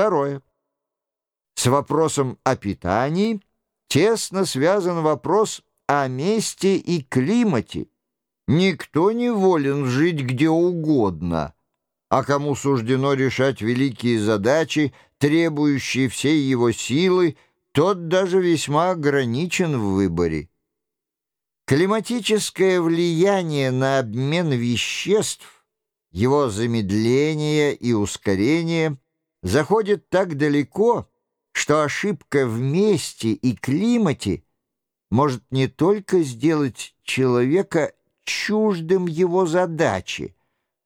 Второе. С вопросом о питании тесно связан вопрос о месте и климате. Никто не волен жить где угодно, а кому суждено решать великие задачи, требующие всей его силы, тот даже весьма ограничен в выборе. Климатическое влияние на обмен веществ, его замедление и ускорение заходит так далеко, что ошибка в месте и климате может не только сделать человека чуждым его задачи,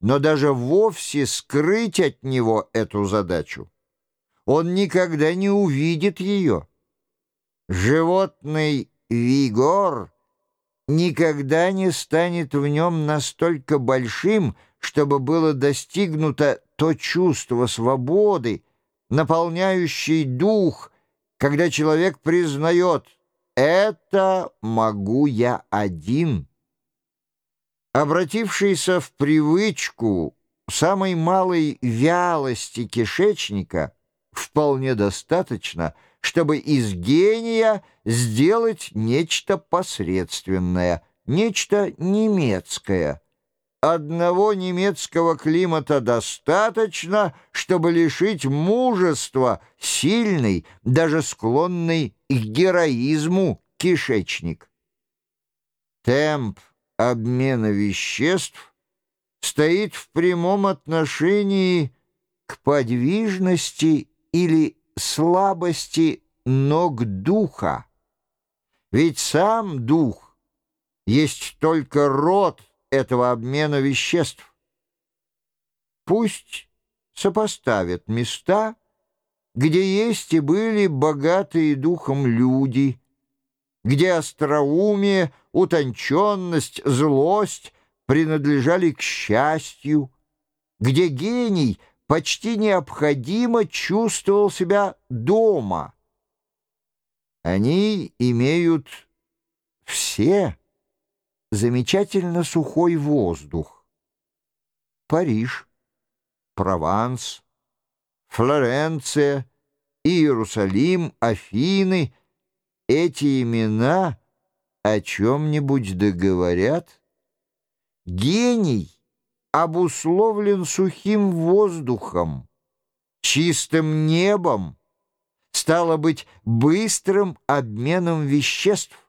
но даже вовсе скрыть от него эту задачу. Он никогда не увидит ее. Животный вигор никогда не станет в нем настолько большим, чтобы было достигнуто то чувство свободы, наполняющий дух, когда человек признает «это могу я один». Обратившийся в привычку самой малой вялости кишечника вполне достаточно, чтобы из гения сделать нечто посредственное, нечто немецкое – Одного немецкого климата достаточно, чтобы лишить мужества сильный, даже склонный к героизму кишечник. Темп обмена веществ стоит в прямом отношении к подвижности или слабости ног духа. Ведь сам дух есть только род, этого обмена веществ. Пусть сопоставят места, где есть и были богатые духом люди, где остроумие, утонченность, злость принадлежали к счастью, где гений почти необходимо чувствовал себя дома. Они имеют все замечательно сухой воздух. Париж, Прованс, Флоренция, Иерусалим, Афины — эти имена о чем-нибудь договорят? Гений обусловлен сухим воздухом, чистым небом, стало быть, быстрым обменом веществ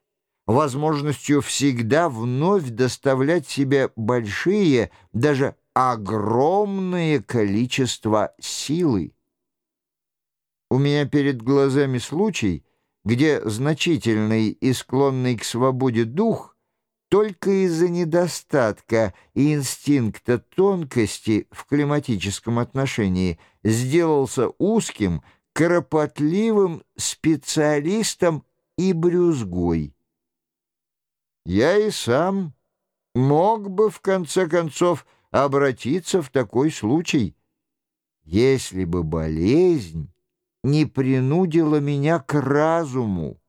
возможностью всегда вновь доставлять себе большие, даже огромное количество силы. У меня перед глазами случай, где значительный и склонный к свободе дух только из-за недостатка и инстинкта тонкости в климатическом отношении сделался узким, кропотливым специалистом и брюзгой. Я и сам мог бы, в конце концов, обратиться в такой случай, если бы болезнь не принудила меня к разуму,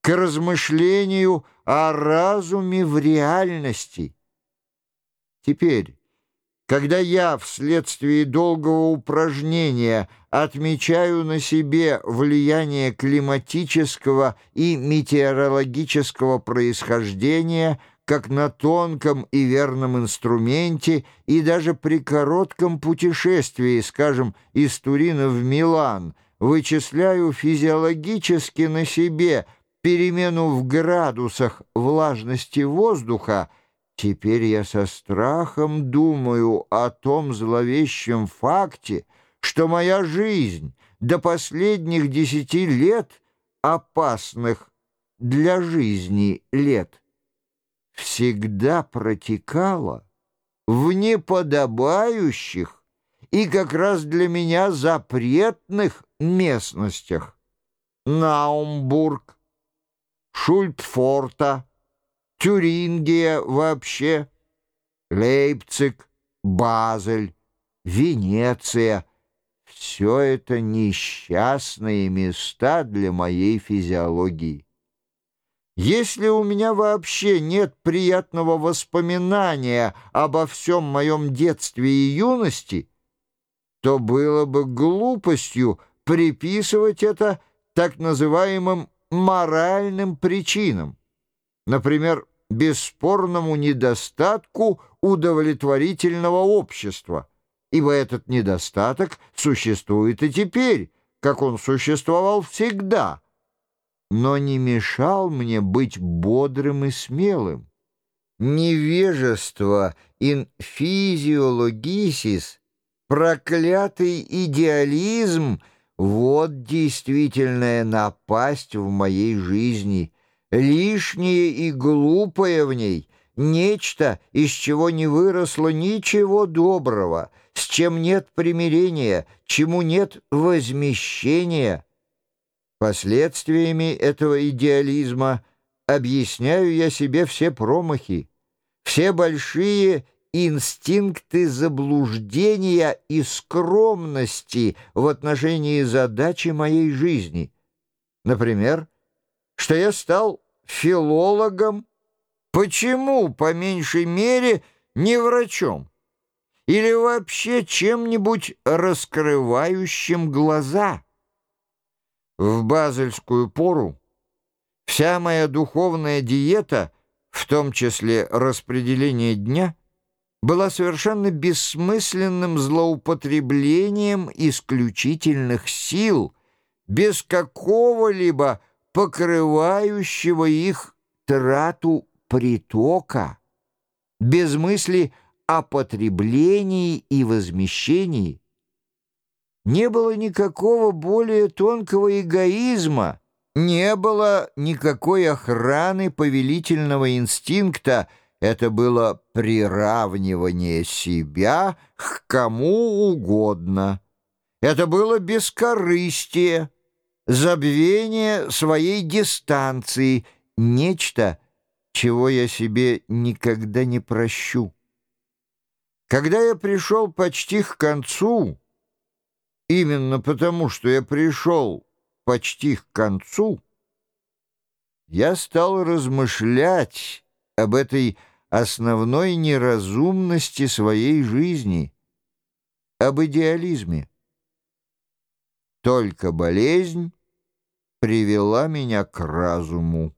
к размышлению о разуме в реальности. Теперь, когда я вследствие долгого упражнения отмечаю на себе влияние климатического и метеорологического происхождения как на тонком и верном инструменте и даже при коротком путешествии, скажем, из Турина в Милан, вычисляю физиологически на себе перемену в градусах влажности воздуха, Теперь я со страхом думаю о том зловещем факте, что моя жизнь до последних десяти лет, опасных для жизни лет, всегда протекала в неподобающих и как раз для меня запретных местностях. Наумбург, Шультфорта, Тюрингия вообще, Лейпциг, Базель, Венеция — все это несчастные места для моей физиологии. Если у меня вообще нет приятного воспоминания обо всем моем детстве и юности, то было бы глупостью приписывать это так называемым моральным причинам, например, бесспорному недостатку удовлетворительного общества, ибо этот недостаток существует и теперь, как он существовал всегда, но не мешал мне быть бодрым и смелым. Невежество in physiologis, проклятый идеализм — вот действительная напасть в моей жизни, лишнее и глупое в ней, нечто, из чего не выросло ничего доброго, с чем нет примирения, чему нет возмещения. Последствиями этого идеализма объясняю я себе все промахи, все большие инстинкты заблуждения и скромности в отношении задачи моей жизни. Например, что я стал филологом, почему, по меньшей мере, не врачом? Или вообще чем-нибудь раскрывающим глаза? В базельскую пору вся моя духовная диета, в том числе распределение дня — была совершенно бессмысленным злоупотреблением исключительных сил, без какого-либо покрывающего их трату притока, без мысли о потреблении и возмещении. Не было никакого более тонкого эгоизма, не было никакой охраны повелительного инстинкта — это было приравнивание себя к кому угодно. Это было бескорыстие, забвение своей дистанции, нечто, чего я себе никогда не прощу. Когда я пришел почти к концу, именно потому, что я пришел почти к концу, я стал размышлять об этой основной неразумности своей жизни, об идеализме. Только болезнь привела меня к разуму.